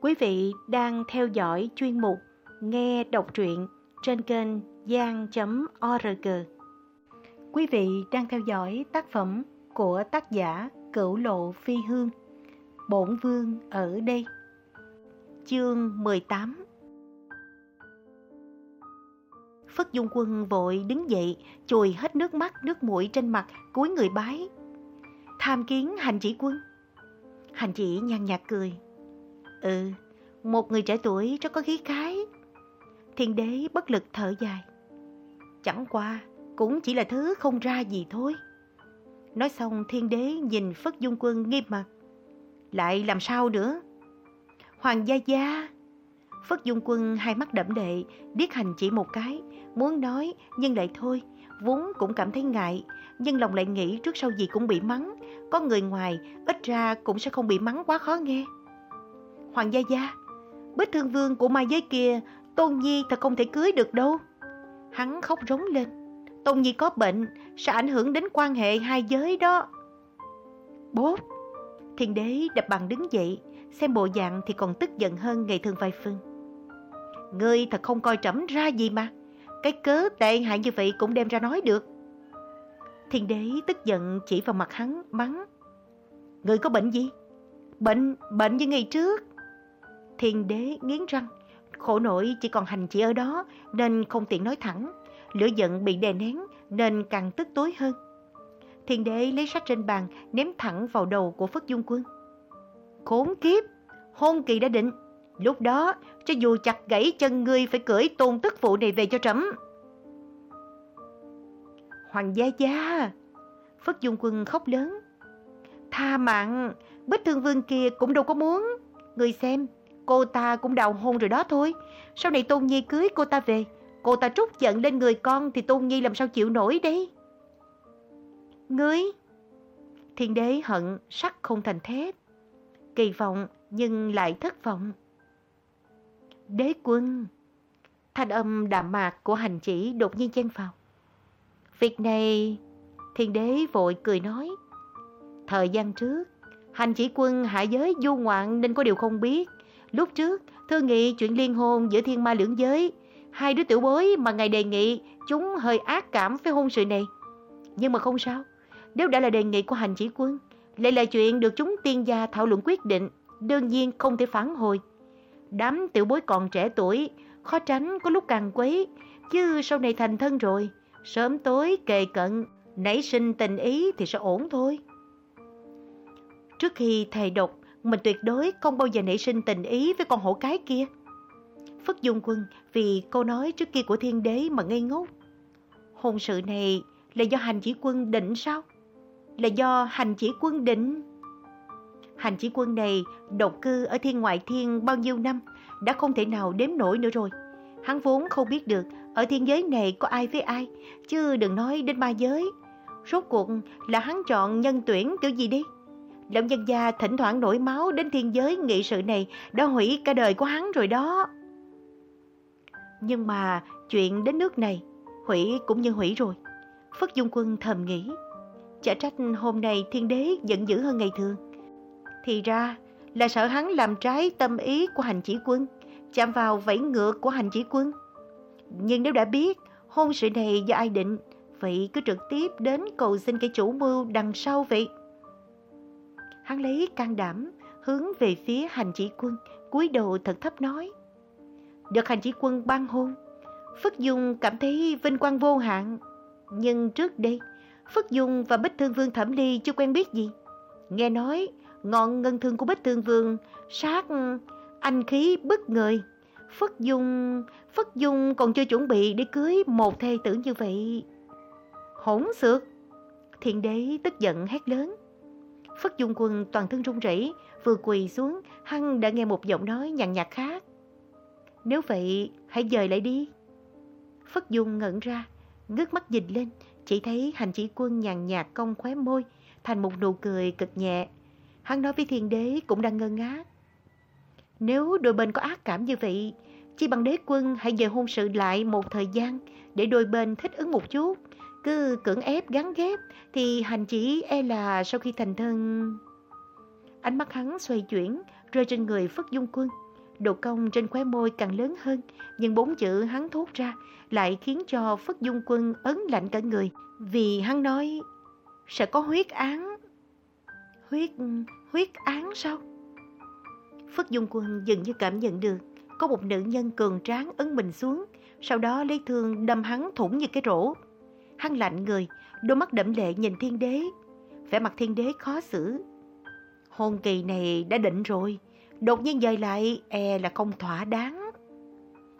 Quý vị đang theo dõi chuyên mục Nghe đọc truyện trên kênh gian.org. Quý vị đang theo dõi tác phẩm của tác giả Cửu Lộ Phi Hương, Bổn Vương ở đây. Chương 18 Phất Dung Quân vội đứng dậy, chùi hết nước mắt, nước mũi trên mặt, cúi người bái. Tham kiến hành chỉ quân. Hành chỉ nhàn nhạt cười. Ừ, một người trẻ tuổi rất có khí khái. Thiên đế bất lực thở dài. Chẳng qua, cũng chỉ là thứ không ra gì thôi. Nói xong thiên đế nhìn Phất Dung Quân nghiêm mặt. Lại làm sao nữa? Hoàng gia gia. Phất Dung Quân hai mắt đẫm lệ, điếc hành chỉ một cái, muốn nói nhưng lại thôi, vốn cũng cảm thấy ngại, nhưng lòng lại nghĩ trước sau gì cũng bị mắng, có người ngoài ít ra cũng sẽ không bị mắng quá khó nghe. Hoàng gia gia, bích thương vương của mai giới kia, Tôn Nhi thật không thể cưới được đâu. Hắn khóc rống lên, Tôn Nhi có bệnh, sẽ ảnh hưởng đến quan hệ hai giới đó. Bốp, thiên đế đập bằng đứng dậy, xem bộ dạng thì còn tức giận hơn ngày thường vài phương. Ngươi thật không coi trẫm ra gì mà, cái cớ tệ hại như vậy cũng đem ra nói được. Thiên đế tức giận chỉ vào mặt hắn, mắng. Ngươi có bệnh gì? Bệnh, bệnh như ngày trước. Thiên đế nghiến răng, khổ nổi chỉ còn hành chỉ ở đó nên không tiện nói thẳng. Lửa giận bị đè nén nên càng tức tối hơn. Thiên đế lấy sách trên bàn ném thẳng vào đầu của Phất Dung Quân. Khốn kiếp, hôn kỳ đã định. Lúc đó, cho dù chặt gãy chân ngươi phải cưỡi tôn tức phụ này về cho trẫm. Hoàng gia gia, Phất Dung Quân khóc lớn. Tha mạng, Bích Thương Vương kia cũng đâu có muốn. Người xem, cô ta cũng đào hôn rồi đó thôi. Sau này Tôn Nhi cưới cô ta về, cô ta trút giận lên người con thì Tôn Nhi làm sao chịu nổi đấy. Ngươi, thiên đế hận sắc không thành thép. Kỳ vọng nhưng lại thất vọng. Đế quân, thanh âm đạm mạc của hành chỉ đột nhiên chen vào. Việc này, thiên đế vội cười nói. Thời gian trước, hành chỉ quân hạ giới du ngoạn nên có điều không biết. Lúc trước, thư nghị chuyện liên hôn giữa thiên ma lưỡng giới. Hai đứa tiểu bối mà ngài đề nghị chúng hơi ác cảm với hôn sự này. Nhưng mà không sao, nếu đã là đề nghị của hành chỉ quân, lại là chuyện được chúng tiên gia thảo luận quyết định, đương nhiên không thể phản hồi. Đám tiểu bối còn trẻ tuổi, khó tránh có lúc càng quấy, chứ sau này thành thân rồi, sớm tối kề cận, nảy sinh tình ý thì sẽ ổn thôi. Trước khi thầy độc, mình tuyệt đối không bao giờ nảy sinh tình ý với con hổ cái kia. Phất Dung Quân vì câu nói trước kia của thiên đế mà ngây ngốc. Hôn sự này là do hành chỉ quân định sao? Là do hành chỉ quân định? Hành chỉ quân này độc cư ở thiên ngoại thiên bao nhiêu năm đã không thể nào đếm nổi nữa rồi. Hắn vốn không biết được ở thiên giới này có ai với ai, chứ đừng nói đến ma giới. Rốt cuộc là hắn chọn nhân tuyển kiểu gì đi? Lão nhân gia thỉnh thoảng nổi máu đến thiên giới nghị sự này đã hủy cả đời của hắn rồi đó. Nhưng mà chuyện đến nước này, hủy cũng như hủy rồi. Phất Dung Quân thầm nghĩ. Chả trách hôm nay thiên đế giận dữ hơn ngày thường. Thì ra là sợ hắn làm trái tâm ý của hành chỉ quân, chạm vào vẫy ngược của hành chỉ quân. Nhưng nếu đã biết hôn sự này do ai định, vậy cứ trực tiếp đến cầu xin cái chủ mưu đằng sau vậy. Hắn lấy can đảm, hướng về phía hành chỉ quân, cúi đầu thật thấp nói. Được hành chỉ quân ban hôn, Phất Dung cảm thấy vinh quang vô hạn. Nhưng trước đây, Phất Dung và Bích Thương Vương Thẩm Ly chưa quen biết gì. Nghe nói, ngọn ngân thương của Bích Thương Vương sát anh khí bất ngờ Phất Dung, Phất Dung còn chưa chuẩn bị để cưới một thê tử như vậy. Hỗn xược! Thiện đế tức giận hét lớn. Phất Dung Quân toàn thân run rẩy, vừa quỳ xuống, hăng đã nghe một giọng nói nhàn nhạt khác. Nếu vậy, hãy dời lại đi. Phất Dung ngẩn ra, ngước mắt nhìn lên, chỉ thấy hành chỉ quân nhàn nhạt cong khóe môi, thành một nụ cười cực nhẹ. Hắn nói với thiên đế cũng đang ngơ ngác. Nếu đôi bên có ác cảm như vậy, chỉ bằng đế quân hãy dời hôn sự lại một thời gian để đôi bên thích ứng một chút. Cứ cưỡng ép gắn ghép thì hành chỉ e là sau khi thành thân... Ánh mắt hắn xoay chuyển, rơi trên người Phất Dung Quân. Độ cong trên khóe môi càng lớn hơn, nhưng bốn chữ hắn thốt ra lại khiến cho Phất Dung Quân ấn lạnh cả người. Vì hắn nói sẽ có huyết án. Huyết... huyết án sao? Phất Dung Quân dường như cảm nhận được có một nữ nhân cường tráng ấn mình xuống, sau đó lấy thương đâm hắn thủng như cái rổ. Hắn lạnh người, đôi mắt đẫm lệ nhìn thiên đế. Vẻ mặt thiên đế khó xử. Hôn kỳ này đã định rồi, đột nhiên dời lại e là không thỏa đáng.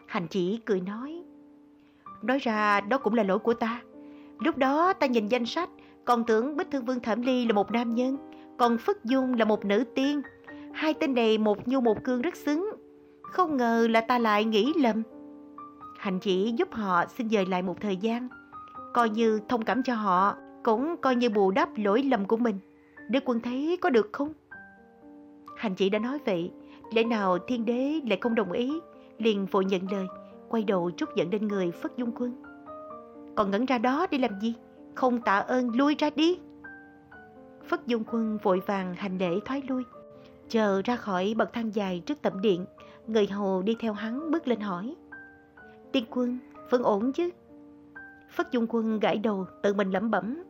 Hành chỉ cười nói. Nói ra đó cũng là lỗi của ta. Lúc đó ta nhìn danh sách, còn tưởng Bích Thương Vương Thẩm Ly là một nam nhân, còn Phất Dung là một nữ tiên. Hai tên này một nhu một cương rất xứng. Không ngờ là ta lại nghĩ lầm. Hành chỉ giúp họ xin dời lại một thời gian. Coi như thông cảm cho họ, cũng coi như bù đắp lỗi lầm của mình. Đức quân thấy có được không? Hành chỉ đã nói vậy, lẽ nào thiên đế lại không đồng ý, liền vội nhận lời, quay đầu trút giận lên người Phất Dung Quân. Còn ngẩn ra đó để làm gì? Không tạ ơn lui ra đi. Phất Dung Quân vội vàng hành lễ thoái lui, chờ ra khỏi bậc thang dài trước tẩm điện, người hầu đi theo hắn bước lên hỏi. Tiên quân, vẫn ổn chứ? Phất Dung Quân gãi đầu tự mình lẩm bẩm.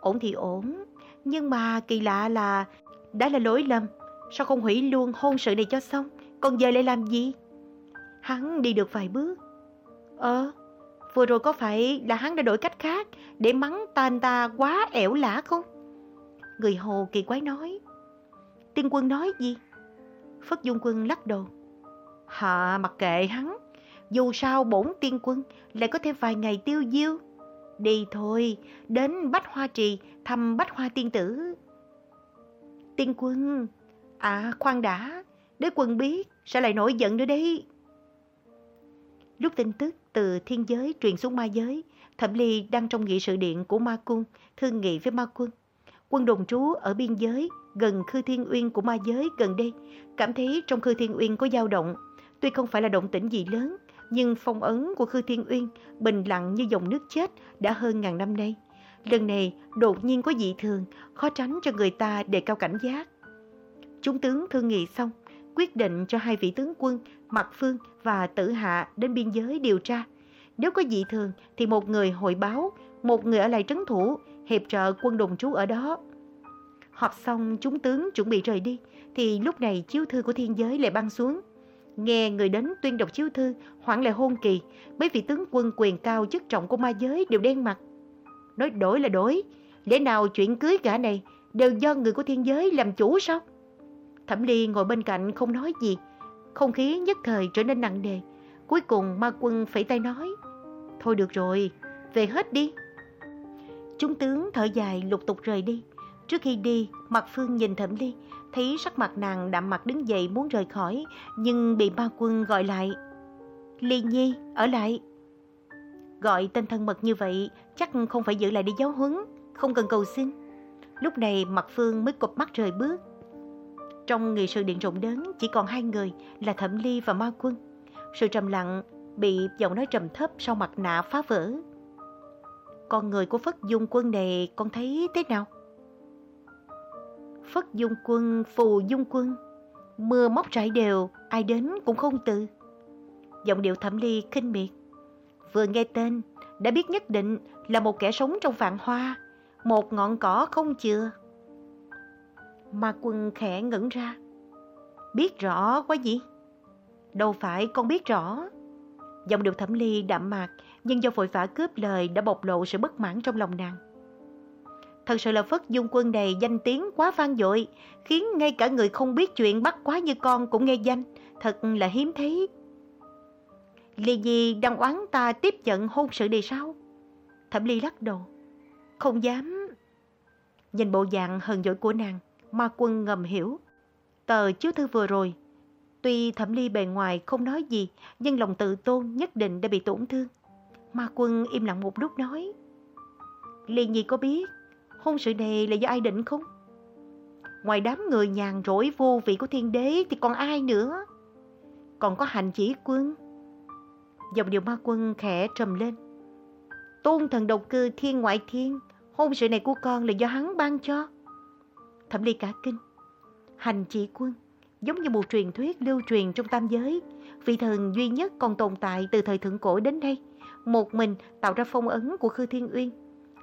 Ổn thì ổn, nhưng mà kỳ lạ là đã là lỗi lầm. Sao không hủy luôn hôn sự này cho xong? Còn giờ lại làm gì? Hắn đi được vài bước. Ờ Vừa rồi có phải là hắn đã đổi cách khác Để mắng ta anh ta quá ẻo lả không? Người hồ kỳ quái nói. Tiên quân nói gì? Phất Dung Quân lắc đầu. Hạ mặc kệ hắn. Dù sao bổn tiên quân Lại có thêm vài ngày tiêu diêu Đi thôi Đến Bách Hoa Trì Thăm Bách Hoa Tiên Tử Tiên quân À khoan đã, đế quân biết, sẽ lại nổi giận nữa đấy. Lúc tin tức từ thiên giới truyền xuống ma giới, Thẩm Ly đang trong nghị sự điện của ma cung, thương nghị với ma quân. Quân đồn trú ở biên giới, gần Khư Thiên Uyên của ma giới gần đây, cảm thấy trong Khư Thiên Uyên có dao động. Tuy không phải là động tĩnh gì lớn, nhưng phong ấn của Khư Thiên Uyên bình lặng như dòng nước chết đã hơn ngàn năm nay. Lần này đột nhiên có dị thường, khó tránh cho người ta đề cao cảnh giác. Chúng tướng thương nghị xong, quyết định cho hai vị tướng quân Mạc Phương và Tử Hạ đến biên giới điều tra. Nếu có dị thường thì một người hội báo, một người ở lại trấn thủ, hiệp trợ quân đồng trú ở đó. Họp xong chúng tướng chuẩn bị rời đi, thì lúc này chiếu thư của thiên giới lại băng xuống. Nghe người đến tuyên đọc chiếu thư, hoảng lại hôn kỳ, mấy vị tướng quân quyền cao chức trọng của ma giới đều đen mặt. Nói đổi là đổi, lẽ nào chuyện cưới gã này đều do người của thiên giới làm chủ sao? Thẩm Ly ngồi bên cạnh không nói gì. Không khí nhất thời trở nên nặng nề. Cuối cùng ma quân phẩy tay nói. Thôi được rồi, về hết đi. Trung tướng thở dài lục tục rời đi. Trước khi đi, Mặt Phương nhìn Thẩm Ly, thấy sắc mặt nàng đạm mặt đứng dậy muốn rời khỏi, nhưng bị ma quân gọi lại. Ly Nhi, ở lại. Gọi tên thân mật như vậy, chắc không phải giữ lại đi giáo huấn, không cần cầu xin. Lúc này Mặt Phương mới cụp mắt rời bước. Trong nghị sự điện rộng lớn chỉ còn hai người là Thẩm Ly và Ma Quân. Sự trầm lặng bị giọng nói trầm thấp sau mặt nạ phá vỡ. Con người của Phất Dung Quân này con thấy thế nào? Phất Dung Quân, Phù Dung Quân, mưa móc rải đều, ai đến cũng không từ. Giọng điệu Thẩm Ly khinh miệt. Vừa nghe tên, đã biết nhất định là một kẻ sống trong vạn hoa, một ngọn cỏ không chừa. Ma quân khẽ ngẩn ra. Biết rõ quá gì? Đâu phải con biết rõ. Giọng điệu thẩm ly đạm mạc, nhưng do vội vã cướp lời đã bộc lộ sự bất mãn trong lòng nàng. Thật sự là Phất Dung Quân này danh tiếng quá vang dội, khiến ngay cả người không biết chuyện bắt quá như con cũng nghe danh, thật là hiếm thấy. Ly gì đang oán ta tiếp nhận hôn sự này sao? Thẩm Ly lắc đầu. Không dám. Nhìn bộ dạng hờn dỗi của nàng, Ma quân ngầm hiểu. Tờ chiếu thư vừa rồi, tuy thẩm ly bề ngoài không nói gì, nhưng lòng tự tôn nhất định đã bị tổn thương. Ma quân im lặng một lúc nói. Ly Nhi có biết hôn sự này là do ai định không? Ngoài đám người nhàn rỗi vô vị của thiên đế thì còn ai nữa? Còn có hành chỉ quân. Dòng điều ma quân khẽ trầm lên. Tôn thần độc cư thiên ngoại thiên, hôn sự này của con là do hắn ban cho. Thẩm Ly cả kinh. Hành chỉ quân, giống như một truyền thuyết lưu truyền trong tam giới. Vị thần duy nhất còn tồn tại từ thời thượng cổ đến đây, một mình tạo ra phong ấn của Khư Thiên Uyên.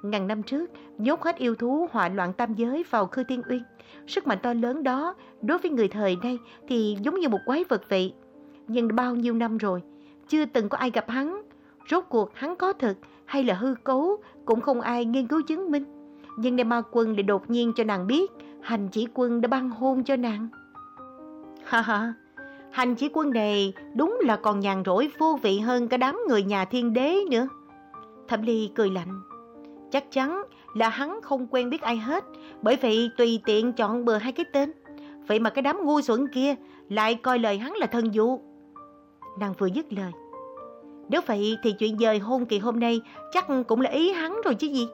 Ngàn năm trước, nhốt hết yêu thú họa loạn tam giới vào Khư Thiên Uyên. Sức mạnh to lớn đó, đối với người thời nay thì giống như một quái vật vậy. Nhưng bao nhiêu năm rồi, chưa từng có ai gặp hắn. Rốt cuộc hắn có thật hay là hư cấu cũng không ai nghiên cứu chứng minh. Nhưng Đêm Ma Quân lại đột nhiên cho nàng biết hành chỉ quân đã băng hôn cho nàng. Ha ha, hành chỉ quân này đúng là còn nhàn rỗi vô vị hơn cả đám người nhà thiên đế nữa. Thẩm Ly cười lạnh. Chắc chắn là hắn không quen biết ai hết, bởi vậy tùy tiện chọn bừa hai cái tên. Vậy mà cái đám ngu xuẩn kia lại coi lời hắn là thân vụ. Nàng vừa dứt lời. Nếu vậy thì chuyện dời hôn kỳ hôm nay chắc cũng là ý hắn rồi chứ gì.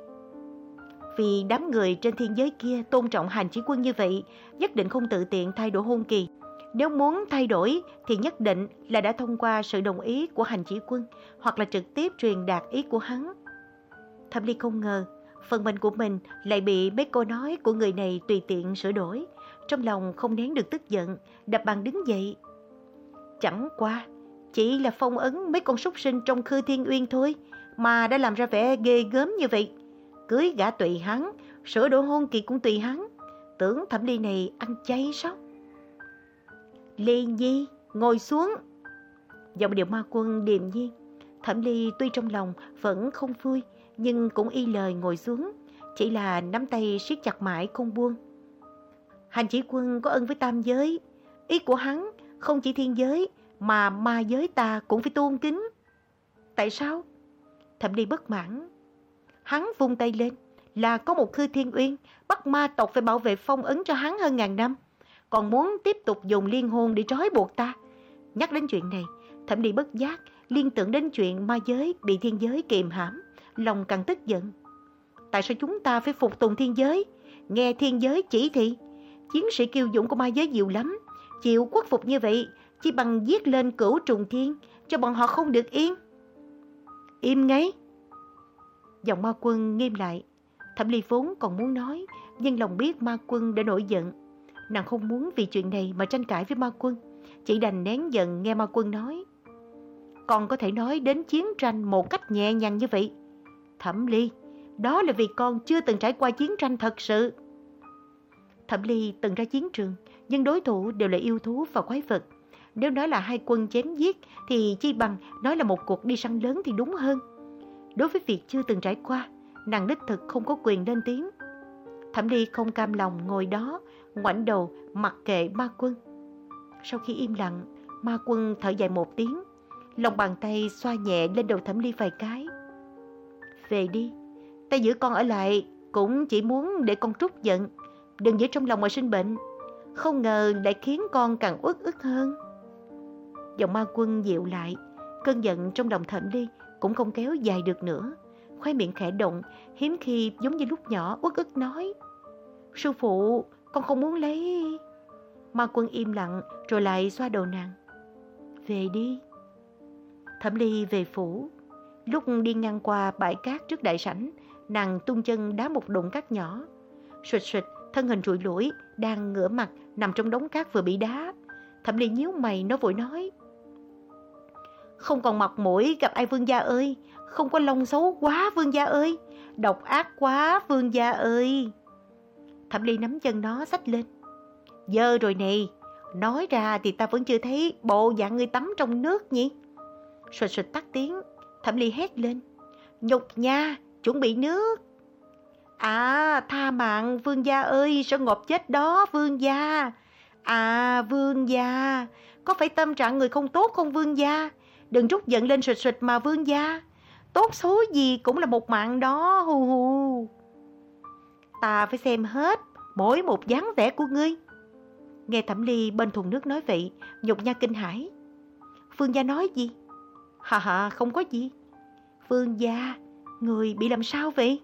Vì đám người trên thiên giới kia tôn trọng hành chỉ quân như vậy, nhất định không tự tiện thay đổi hôn kỳ. Nếu muốn thay đổi thì nhất định là đã thông qua sự đồng ý của hành chỉ quân hoặc là trực tiếp truyền đạt ý của hắn. Thẩm Ly không ngờ phần mệnh của mình lại bị mấy câu nói của người này tùy tiện sửa đổi. Trong lòng không nén được tức giận, đập bàn đứng dậy. Chẳng qua, chỉ là phong ấn mấy con súc sinh trong khư thiên uyên thôi, mà đã làm ra vẻ ghê gớm như vậy. Cưới gã tùy hắn, sửa đổi hôn kỳ cũng tùy hắn. Tưởng thẩm ly này ăn chay sao? Ly Nhi, ngồi xuống. Giọng điệu ma quân điềm nhiên. Thẩm ly tuy trong lòng vẫn không vui, nhưng cũng y lời ngồi xuống. Chỉ là nắm tay siết chặt mãi không buông. Hành chỉ quân có ân với tam giới. Ý của hắn không chỉ thiên giới mà ma giới ta cũng phải tôn kính. Tại sao? Thẩm ly bất mãn. Hắn vung tay lên là có một khư thiên uyên bắt ma tộc phải bảo vệ phong ấn cho hắn hơn ngàn năm. Còn muốn tiếp tục dùng liên hôn để trói buộc ta. Nhắc đến chuyện này, thẩm ly bất giác liên tưởng đến chuyện ma giới bị thiên giới kiềm hãm, lòng càng tức giận. Tại sao chúng ta phải phục tùng thiên giới, nghe thiên giới chỉ thị? Chiến sĩ kiêu dũng của ma giới nhiều lắm, chịu khuất phục như vậy chỉ bằng giết lên cửu trùng thiên cho bọn họ không được yên. Im ngay. Giọng ma quân nghiêm lại. Thẩm ly vốn còn muốn nói, nhưng lòng biết ma quân đã nổi giận. Nàng không muốn vì chuyện này mà tranh cãi với ma quân, chỉ đành nén giận nghe ma quân nói. Còn có thể nói đến chiến tranh một cách nhẹ nhàng như vậy. Thẩm ly, đó là vì con chưa từng trải qua chiến tranh thật sự. Thẩm ly từng ra chiến trường, nhưng đối thủ đều là yêu thú và quái vật. Nếu nói là hai quân chém giết thì chi bằng nói là một cuộc đi săn lớn thì đúng hơn. Đối với việc chưa từng trải qua, nàng đích thực không có quyền lên tiếng. Thẩm Ly không cam lòng ngồi đó, ngoảnh đầu mặc kệ ma quân. Sau khi im lặng, ma quân thở dài một tiếng, lòng bàn tay xoa nhẹ lên đầu Thẩm Ly vài cái. Về đi, ta giữ con ở lại cũng chỉ muốn để con trút giận, đừng giữ trong lòng mà sinh bệnh. Không ngờ lại khiến con càng uất ức hơn. Giọng ma quân dịu lại, cơn giận trong lòng Thẩm Ly cũng không kéo dài được nữa. Khoai miệng khẽ động, hiếm khi giống như lúc nhỏ uất ức nói. Sư phụ, con không muốn lấy... Ma quân im lặng rồi lại xoa đầu nàng. Về đi. Thẩm Ly về phủ. Lúc đi ngang qua bãi cát trước đại sảnh, nàng tung chân đá một đụng cát nhỏ. Xụt xụt, thân hình rụi lũi, đang ngửa mặt nằm trong đống cát vừa bị đá. Thẩm Ly nhíu mày nó vội nói. Không còn mặt mũi gặp ai vương gia ơi, không có lông xấu quá vương gia ơi, độc ác quá vương gia ơi. Thẩm Ly nắm chân nó xách lên. Dơ rồi nè, nói ra thì ta vẫn chưa thấy bộ dạng người tắm trong nước nhỉ. Xụt xụt tắt tiếng, Thẩm Ly hét lên. Nhục nha, chuẩn bị nước. À, tha mạng vương gia ơi, sao ngọt chết đó vương gia. À, vương gia, có phải tâm trạng người không tốt không vương gia? Đừng trút giận lên sụt sụt mà vương gia. Tốt xấu gì cũng là một mạng đó, hù hù. Ta phải xem hết mỗi một dáng vẻ của ngươi. Nghe Thẩm Ly bên thùng nước nói vậy, nhục nha kinh hãi. Phương gia nói gì? Hà hà, không có gì. Phương gia, người bị làm sao vậy?